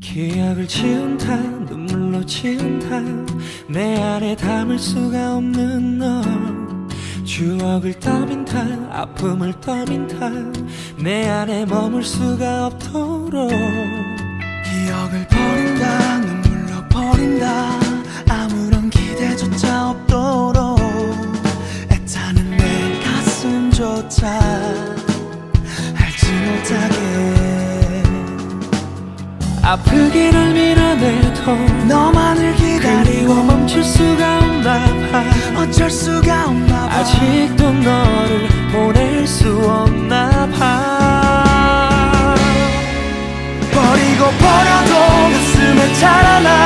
기억을 지운다 눈물로 지운다. 내 안에 담을 수가 없는 너. 추억을 떠민다 아픔을 떠민다. 내 안에 머물 수가 없도록 기억을 버린다 눈물로 버린다 아프기를 밀어내도 너만을 기다리고 멈출 수가 없나 봐. 어쩔 수가 없나 봐. 아직도 너를 보낼 수 없나 봐. 버리고 버려도 가슴에 자라나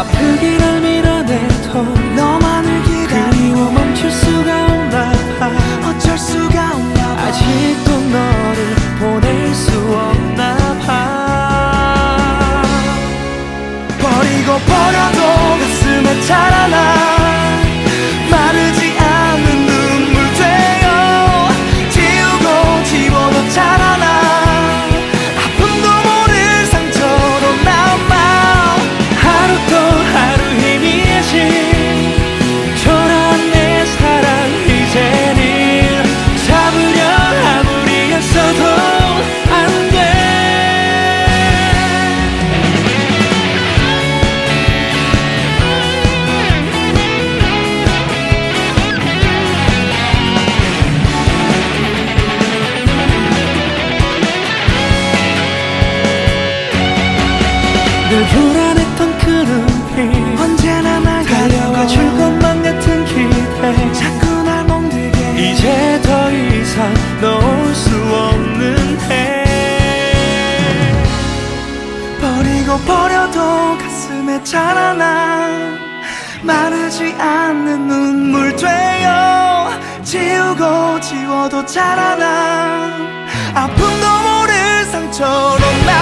아프기를 밀어내도 너만을 기다리고 그리워 멈출 수가 없나 봐. 어쩔 수가 없나 봐. 아직도 너를 보낼 수 없나 봐. 버리고 버려도 가슴에 자라나 늘 불안했던 그 눈빛 언제나 날 달려와 줄 것만 같은 기대. 자꾸 날 멍들게. 이제 더 이상 놓을 수 없는 해. 버리고 버려도 가슴에 자라나. 마르지 않는 눈물 되어. 지우고 지워도 자라나. 아픔도 모를 상처로 남